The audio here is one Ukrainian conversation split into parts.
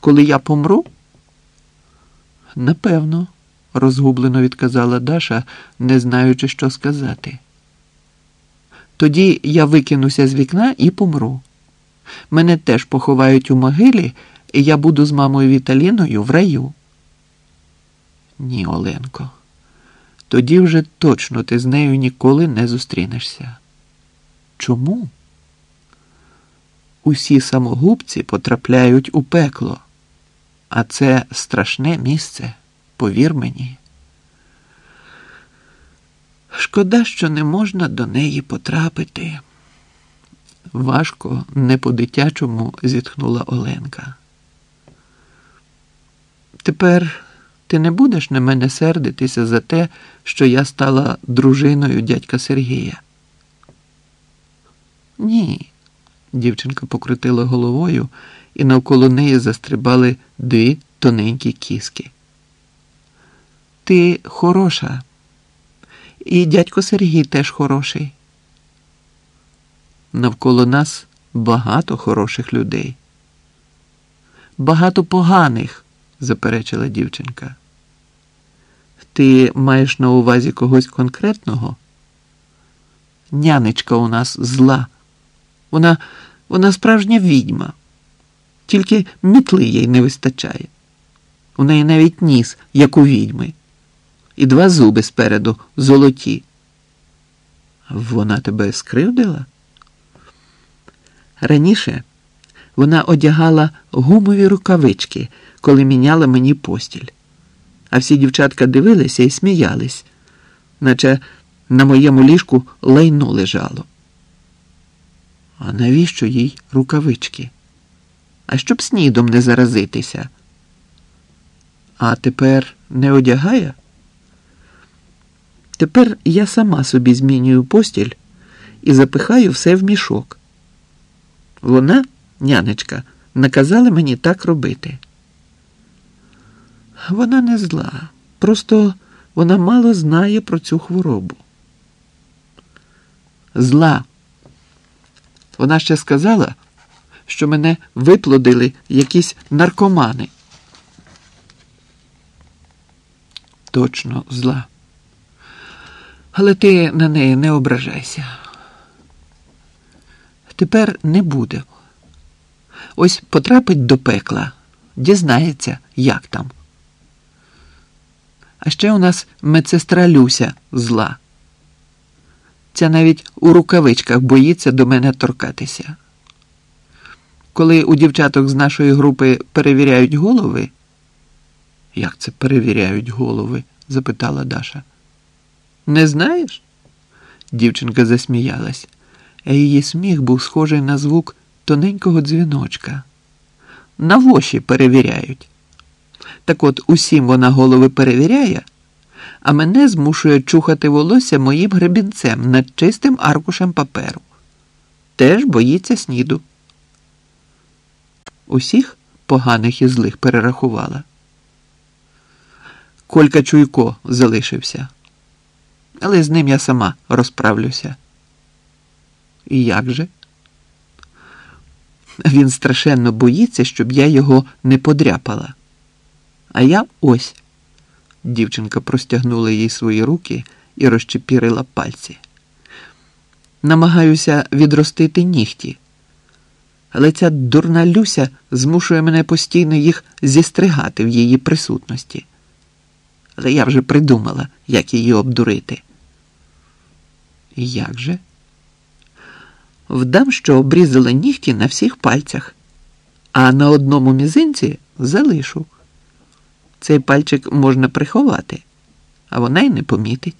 коли я помру? Напевно, розгублено відказала Даша, не знаючи, що сказати. Тоді я викинуся з вікна і помру. Мене теж поховають у могилі, і я буду з мамою Віталіною в раю. Ні, Оленко, тоді вже точно ти з нею ніколи не зустрінешся. Чому? Усі самогубці потрапляють у пекло, а це страшне місце, повір мені. Шкода, що не можна до неї потрапити. Важко, не по-дитячому зітхнула Оленка. Тепер ти не будеш на мене сердитися за те, що я стала дружиною дядька Сергія? Ні. Дівчинка покрутила головою, і навколо неї застрибали дві тоненькі кіски. Ти хороша, і дядько Сергій теж хороший. Навколо нас багато хороших людей. Багато поганих, заперечила дівчинка. Ти маєш на увазі когось конкретного? Нянечка у нас зла. Вона, вона справжня відьма, тільки мітли їй не вистачає. У неї навіть ніс, як у відьми, і два зуби спереду золоті. Вона тебе скривдила? Раніше вона одягала гумові рукавички, коли міняла мені постіль. А всі дівчатка дивилися і сміялись, наче на моєму ліжку лайно лежало. А навіщо їй рукавички? А щоб снідом не заразитися? А тепер не одягає? Тепер я сама собі змінюю постіль і запихаю все в мішок. Вона, нянечка, наказала мені так робити. Вона не зла, просто вона мало знає про цю хворобу. Зла. Вона ще сказала, що мене виплодили якісь наркомани. Точно зла. Але ти на неї не ображайся. Тепер не буде. Ось потрапить до пекла, дізнається, як там. А ще у нас медсестра Люся зла. Ця навіть у рукавичках боїться до мене торкатися. Коли у дівчаток з нашої групи перевіряють голови, як це перевіряють голови? запитала Даша. Не знаєш? Дівчинка засміялась, а її сміх був схожий на звук тоненького дзвіночка. На воші перевіряють. Так от усім вона голови перевіряє, а мене змушує чухати волосся моїм гребінцем над чистим аркушем паперу. Теж боїться сніду. Усіх поганих і злих перерахувала. Колька Чуйко залишився, але з ним я сама розправлюся. І як же? Він страшенно боїться, щоб я його не подряпала. А я ось. Дівчинка простягнула їй свої руки і розчепірила пальці. Намагаюся відростити нігті, але ця дурна Люся змушує мене постійно їх зістригати в її присутності. Але я вже придумала, як її обдурити. Як же? Вдам, що обрізала нігті на всіх пальцях, а на одному мізинці залишу. Цей пальчик можна приховати, а вона й не помітить.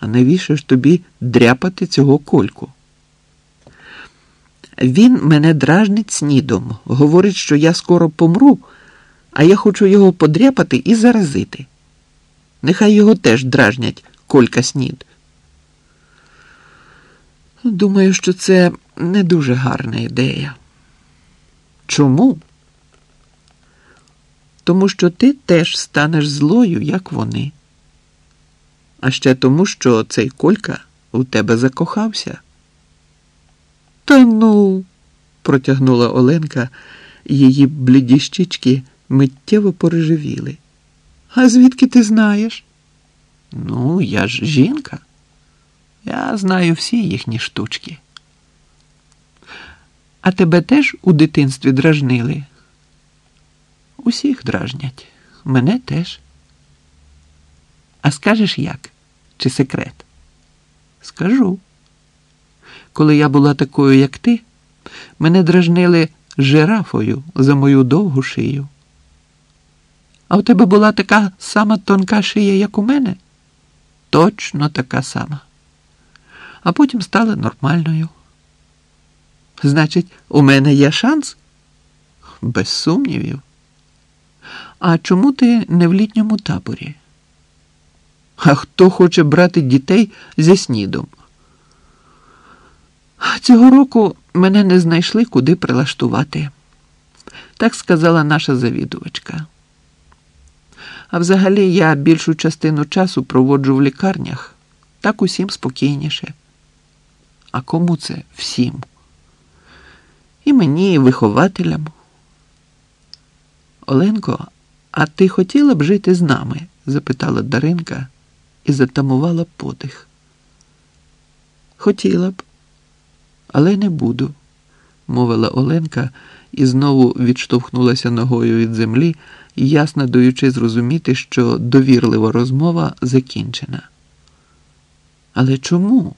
А навіщо ж тобі дряпати цього кольку? Він мене дражнить снідом, говорить, що я скоро помру, а я хочу його подряпати і заразити. Нехай його теж дражнять колька снід. Думаю, що це не дуже гарна ідея. Чому? Тому що ти теж станеш злою, як вони. А ще тому, що цей Колька у тебе закохався. Та ну, протягнула Оленка Її бліді щічки миттєво порежевіли. А звідки ти знаєш? Ну, я ж жінка. Я знаю всі їхні штучки. А тебе теж у дитинстві дражнили? Усіх дражнять. Мене теж. А скажеш як? Чи секрет? Скажу. Коли я була такою, як ти, мене дражнили жирафою за мою довгу шию. А у тебе була така сама тонка шия, як у мене? Точно така сама. А потім стала нормальною. Значить, у мене є шанс? Без сумнівів. А чому ти не в літньому таборі? А хто хоче брати дітей зі снідом? Цього року мене не знайшли, куди прилаштувати. Так сказала наша завідувачка. А взагалі я більшу частину часу проводжу в лікарнях, так усім спокійніше. А кому це всім? І мені, і вихователям. Оленко, а ти хотіла б жити з нами? запитала Даринка і затамувала подих. Хотіла б, але не буду, мовила Оленка і знову відштовхнулася ногою від землі, ясно даючи зрозуміти, що довірлива розмова закінчена. Але чому?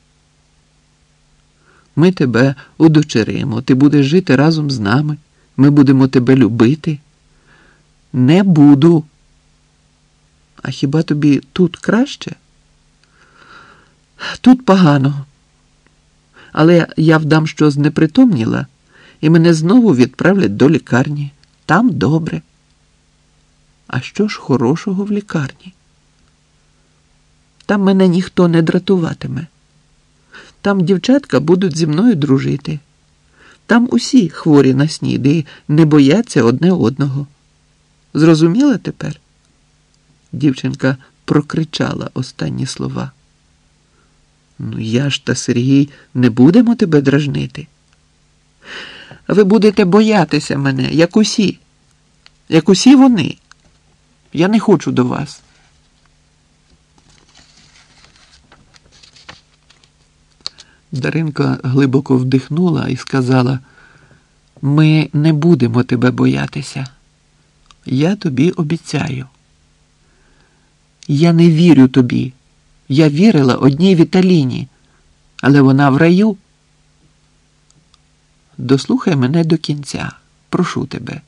Ми тебе удочеримо, ти будеш жити разом з нами, ми будемо тебе любити. Не буду. А хіба тобі тут краще? Тут погано. Але я вдам, що знепритомніла, і мене знову відправлять до лікарні. Там добре. А що ж хорошого в лікарні? Там мене ніхто не дратуватиме. Там дівчатка будуть зі мною дружити. Там усі хворі на снід і не бояться одне одного. Зрозуміла тепер? Дівчинка прокричала останні слова. Ну, я ж та Сергій не будемо тебе дражнити. Ви будете боятися мене, як усі, як усі вони. Я не хочу до вас. Даринка глибоко вдихнула і сказала: Ми не будемо тебе боятися. Я тобі обіцяю. Я не вірю тобі. Я вірила одній Віталіні, але вона в раю. Дослухай мене до кінця, прошу тебе.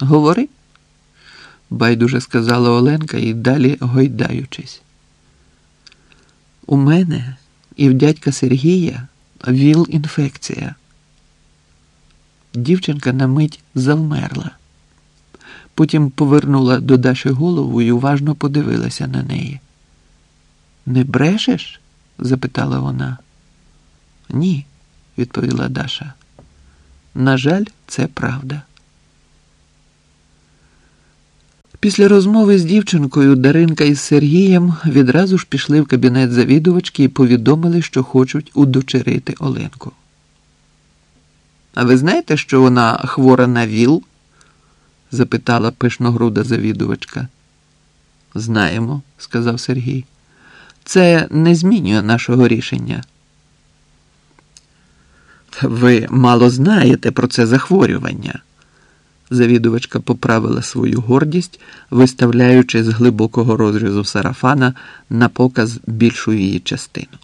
Говори, байдуже сказала Оленка і далі гойдаючись. У мене і в дядька Сергія віл-інфекція. Дівчинка на мить завмерла. Потім повернула до Даші голову і уважно подивилася на неї. Не брешеш? запитала вона. Ні, відповіла Даша. На жаль, це правда. Після розмови з дівчинкою Даринка із Сергієм відразу ж пішли в кабінет завідувачки і повідомили, що хочуть удочерити Оленку. А ви знаєте, що вона хвора на ВІЛ? Запитала пишногруда завідувачка. Знаємо, сказав Сергій. Це не змінює нашого рішення. Ви мало знаєте про це захворювання. Завідувачка поправила свою гордість, виставляючи з глибокого розрізу сарафана на показ більшу її частину.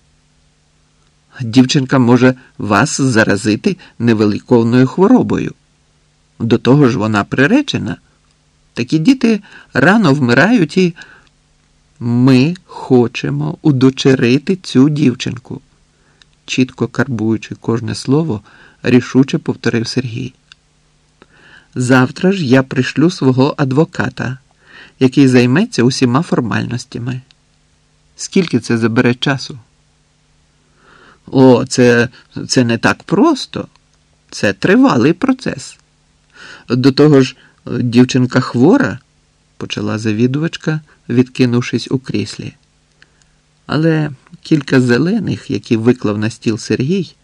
Дівчинка може вас заразити невеликовною хворобою. До того ж вона приречена. Такі діти рано вмирають і ми хочемо удочерити цю дівчинку, чітко карбуючи кожне слово, рішуче повторив Сергій. Завтра ж я пришлю свого адвоката, який займеться усіма формальностями. Скільки це забере часу? О, це, це не так просто. Це тривалий процес. До того ж, дівчинка хвора, почала завідувачка, відкинувшись у кріслі. Але кілька зелених, які виклав на стіл Сергій,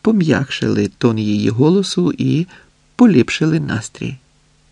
пом'якшили тон її голосу і поліпшили настрій.